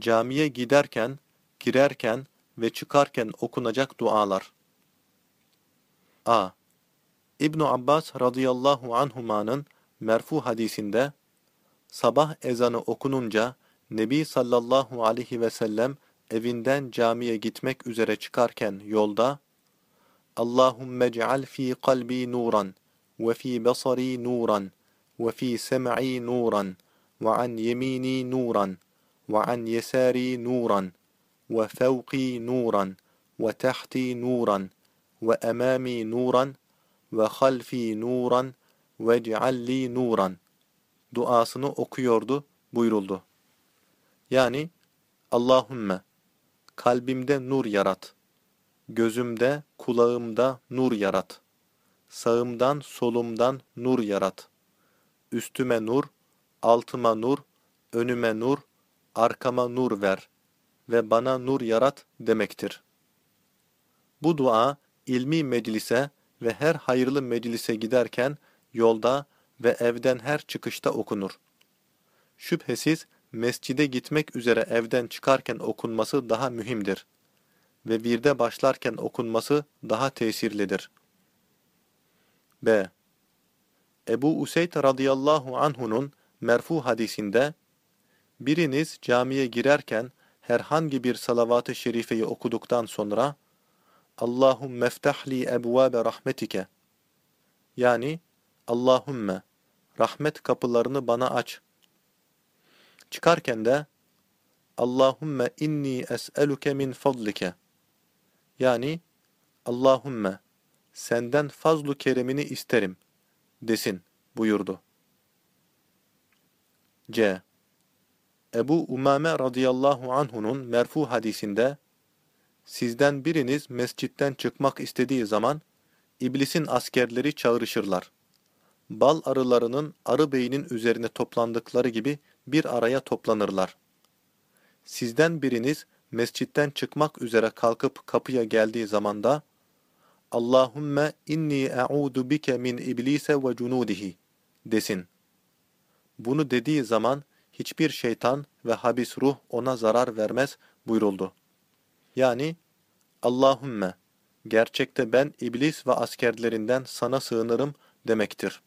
Camiye giderken, girerken ve çıkarken okunacak dualar. A. İbn Abbas radıyallahu anhumanın merfu hadisinde sabah ezanı okununca Nebi sallallahu aleyhi ve sellem evinden camiye gitmek üzere çıkarken yolda Allahümme ceal fi kalbi nuran ve fi basari nuran ve fi sem'i nuran ve an yemini nuran ve an yesari nuran ve fevqi nuran ve tahti nuran ve emami nuran ve halfi nuran ve cealli nuran duasını okuyordu buyuruldu. Yani Allahümme kalbimde nur yarat, gözümde, kulağımda nur yarat, sağımdan, solumdan nur yarat, üstüme nur, altıma nur, önüme nur, arkama nur ver ve bana nur yarat demektir. Bu dua ilmi meclise ve her hayırlı meclise giderken yolda ve evden her çıkışta okunur. Şüphesiz mescide gitmek üzere evden çıkarken okunması daha mühimdir ve birde başlarken okunması daha tesirlidir. B. Ebu Useyd radıyallahu anhu'nun merfu hadisinde biriniz camiye girerken herhangi bir salavat-ı şerifeyi okuduktan sonra Allahümme meftahli ebvabe rahmetike yani Allahümme rahmet kapılarını bana aç. Çıkarken de Allahümme inni es'eluke min fadlike yani Allahümme senden fazlu keremini isterim desin buyurdu. C. Ebu Umame radıyallahu anhunun merfu hadisinde sizden biriniz mescitten çıkmak istediği zaman iblisin askerleri çağrışırlar. Bal arılarının arı beynin üzerine toplandıkları gibi bir araya toplanırlar. Sizden biriniz mescitten çıkmak üzere kalkıp kapıya geldiği zaman da Allahümme inni e'udu bike min iblise ve cunudihi desin. Bunu dediği zaman hiçbir şeytan ve habis ruh ona zarar vermez buyuruldu. Yani Allahümme gerçekte ben iblis ve askerlerinden sana sığınırım demektir.